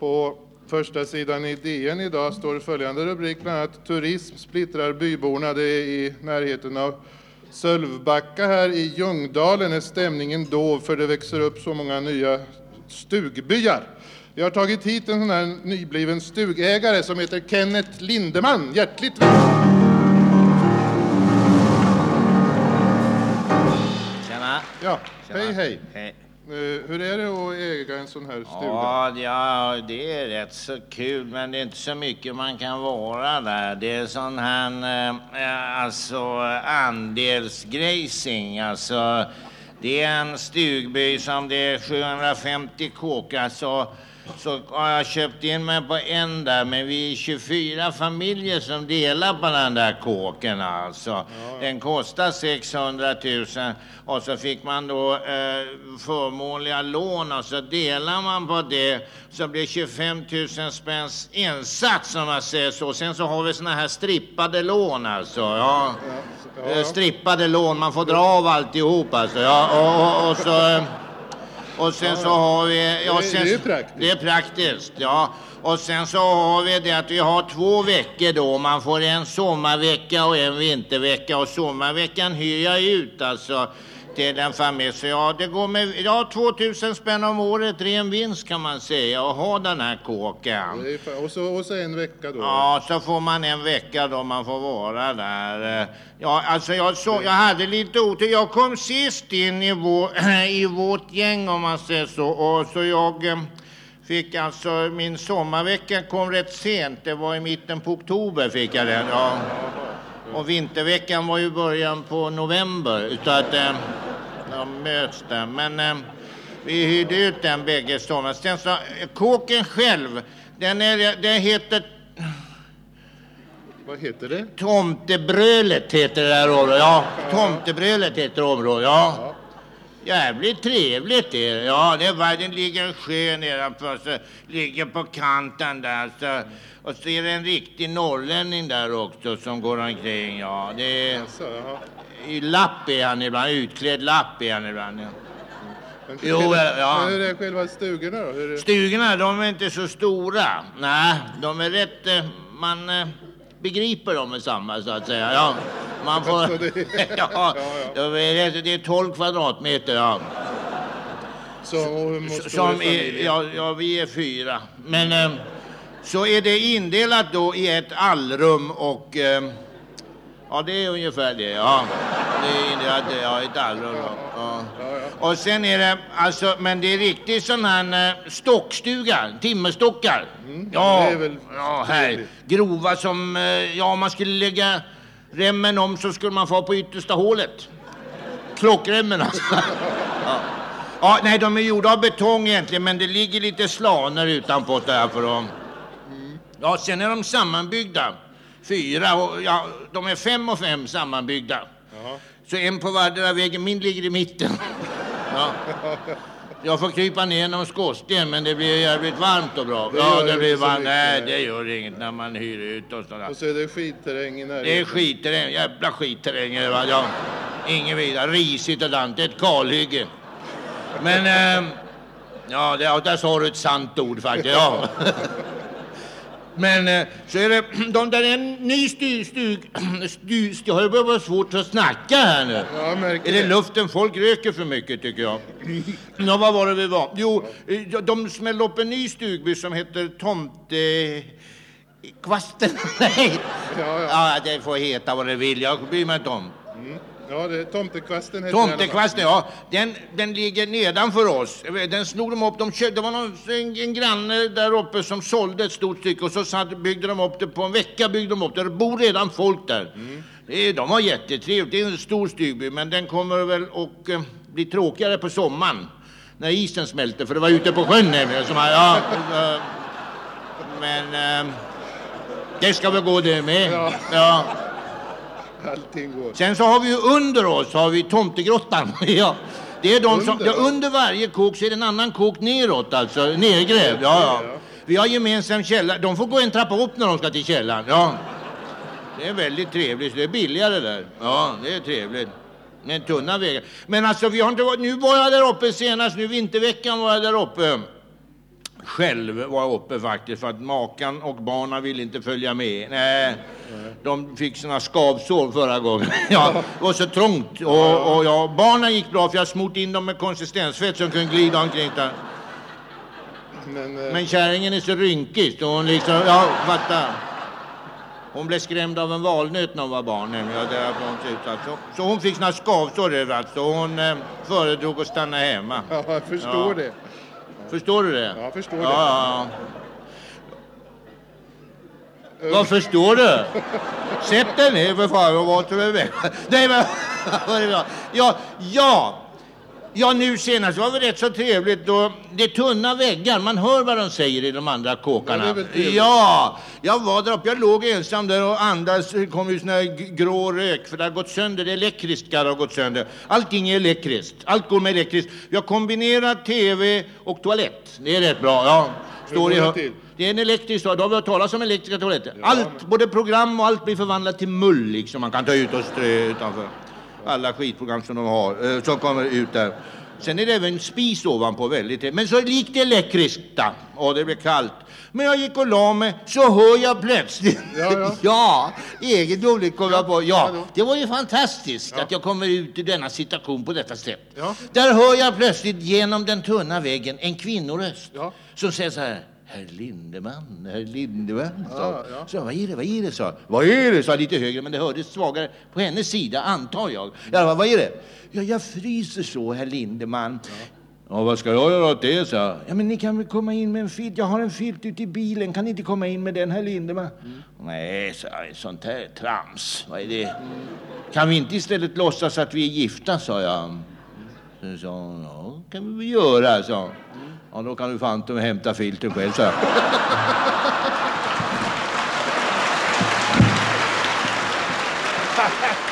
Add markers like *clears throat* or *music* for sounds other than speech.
På första sidan i DN idag står följande rubrik bland annat Turism splittrar byborna. Det är i närheten av Sölvbacka här i Ljungdalen är stämningen dov för det växer upp så många nya stugbyar. Vi har tagit hit en sån här nybliven stugägare som heter Kenneth Lindeman. Hjärtligt välkommen! Ja, hej hej. Hej. Eh, hur är det att äga en sån här stuga? Ja, ja, det är rätt så kul, men det är inte så mycket man kan vara där. Det är sån här, eh, alltså andelsgrejsing. alltså. Det är en stugby som det är 750 kåkar, Alltså, så har jag köpt in mig på en där, men vi är 24 familjer som delar på den där kåken alltså. Den kostar 600 000 och så fick man då eh, förmånliga lån och så delar man på det så blir 25 000 spänns insats om man säger så. Sen så har vi såna här strippade lån alltså. Ja. ja. Eh, Strippade lån, man får dra av alltihop alltså. Ja, och, och, och så... eh, och sen så har vi... Ja, Det- sen, det är praktiskt. Det är praktiskt, ja. Och sen så har vi det att vi har två veckor då. Man får en sommarvecka och en vintervecka. Och sommarveckan hyr jag ut alltså till en familj. Så ja, det går med ja, 2000 spänn om året, ren vinst kan man säga, att ha den här kåken. Och så, och så en vecka då? Ja, så får man en vecka då man får vara där. Ja, alltså jag, så, jag hade lite otur. Jag kom sist in i, vår, *clears throat* i vårt gäng om man säger så. Och så jag eh, fick alltså, min sommarvecka kom rätt sent. Det var i mitten på oktober fick jag den. Ja. Och vinterveckan var ju början på november. Så att eh, de möts där. Men eh, vi hyrde ut den bägge sommar. Sen så, eh, kåken själv, den, är, den heter Vad heter det? Tomtebrölet heter det där området. Ja, Tomtebrölet heter området. Ja. Jävligt trevligt är det. Ja, det var, den ligger en sjö nedanför, så ligger på kanten där. Så, och så är det en riktig norrlänning där också som går omkring. Ja, det är, Så, jaha. i lapp är han ibland, utklädd lapp är han ibland. Ja. Jo, ja. hur är själva stugorna då? Hur är, Stugorna, de är inte så stora. Nej, de är rätt... eh, Man eh, begriper dem med samma, så att säga. Ja, man får... Alltså, det- *laughs* ja, ja. rätt, det är 12 kvadratmeter, ja. så, Som är ja, ja, vi är fyra. Men eh, så är det indelat då i ett allrum och... Eh, ja, det är ungefär det, ja. Det är indelat, ja, ett allrum. Ja. Ja. Och sen är det, alltså, men det är riktigt sån här eh, stockstuga, timmerstockar. ja, Mm, det är väl ja, här. Grova som, eh, ja, man skulle lägga remmen om så skulle man få på yttersta hålet. Klockremmen alltså. ja. ja, nej, de är gjorda av betong egentligen, men det ligger lite slaner utanpå där för dem. Ja, sen är de sammanbyggda. Fyra, och, ja, de är fem och fem sammanbyggda. Jaha. Så en på vardera väggen. Min ligger i mitten. Ja. Jag får krypa ner genom skorsten, men det blir jävligt varmt och bra. Det Ja, det blir varmt. Nej, det gör inget när man hyr ut och sådär. Och så är det skidterräng i närheten. Det är skitterräng, jävla skitterräng är det va? Ja, ingen vidare. Risigt och dant, ett kalhygge. Men, ja, det, ja, där sa du ett sant ord faktiskt. Ja. *laughs* *laughs* Men eh, så är det, *clears throat* de där är en ny styr, stug, *clears throat* styr, styr, har börjat vara svårt att snacka här nu? Ja, jag märker Är det det. luften? Folk röker för mycket tycker jag. *laughs* Nå, vad var det vi var? Jo, eh, de smällde upp en ny stugby som heter Tomte... Kvasten? *laughs* Nej. Ja, ja. ja, det får heta vad det vill. Jag bryr mig inte om. Ja, det är tomtekvasten heter. Tomtekvasten, ja. Den, den ligger nedanför oss. Den snor de upp. De köpte, det var någon, en, en granne där uppe som sålde ett stort stycke och så satt, byggde de upp det på en vecka. Byggde de upp det. Det bor redan folk där. Är, de har jättetrevligt. Det är en stor stugby, men den kommer väl att eh, bli tråkigare på sommaren. När isen smälter, för det var ute på sjön nämligen. Som, ja, eh, men eh, det ska väl gå det med. Ja. ja. Allting går. Sen så har vi ju under oss har vi tomtegrottan. *laughs* ja. Det är de som, Under, ja, va? under varje kok så är det en annan kok neråt, alltså nergrävd. Ja, ja. Ja. Vi har gemensam källare. De får gå en trappa upp när de ska till källaren. Ja. Det är väldigt trevligt. Det är billigare där. Ja, det är trevligt. Med tunna vägar. Men alltså, vi har inte varit, nu var jag där uppe senast, nu vinterveckan var jag där uppe. Själv var uppe faktiskt för att makan och barnen ville inte följa med. Nej, de fick såna skavsår förra gången. *laughs* Ja, det var så trångt. Och, och ja, barnen gick bra för jag smort in dem med konsistensfett så de kunde glida omkring där. Men, eh, Men kärringen är så rynkig så hon liksom, ja, fatta. Hon blev skrämd av en valnöt när hon var barn nämligen. Ja, så. så hon fick såna skavsår överallt så hon eh, föredrog att stanna hemma. ja, jag förstår Ja. det. Förstår du det? Ja, förstår ja, det. Ja, ja. Vad förstår du? Sätt dig ner för fan och var till väg. *laughs* Nej men, *laughs* vad är det bra? ja, ja. Ja, nu senast var det rätt så trevligt. Då, det är tunna väggar, man hör vad de säger i de andra kåkarna. Ja, jag var där uppe, jag låg ensam där och andades. Det kom ju sån här grå rök, för det har gått sönder. Det elektriska har gått sönder. Allting är elektriskt. Allt går med elektriskt. Vi har kombinerat tv och toalett. Det är rätt bra. Ja. Står i det är en elektrisk toalett. Då har vi hört talas om elektriska toaletter. Allt, både program och allt blir förvandlat till mull liksom. Man kan ta ut och strö utanför. Alla skitprogram som de har, eh, som kommer ut där. Sen är det även spis ovanpå väldigt. Men så likt det elektriska. Och det blir kallt. Men jag gick och la mig, så hör jag plötsligt. Ja, ja. *laughs* ja egendomligt kom jag på. Ja, Ja, det var ju fantastiskt att jag kommer ut i denna situation på detta sätt. Ja. Där hör jag plötsligt genom den tunna väggen en kvinnoröst Ja. som säger så här. Herr Lindeman, herr Lindeman. sa Ja, ja. Så, vad är det, vad är det, sa Vad är det, sa lite högre, men det hördes svagare på hennes sida, antar jag. Bara, vad är det? Ja, jag fryser så, herr Lindeman. Ja, vad ska jag göra åt det, sa jag. Ja, men ni kan väl komma in med en filt. Jag har en filt ute i bilen. Kan ni inte komma in med den, herr Lindeman? Nej, sa jag, sånt här trams. Vad är det? Kan vi inte istället låtsas att vi är gifta, sa jag. Så sa hon, ja, kan vi väl göra, sa hon. Ja, då kan du fan ta hämta filten själv, sa jag. *laughs*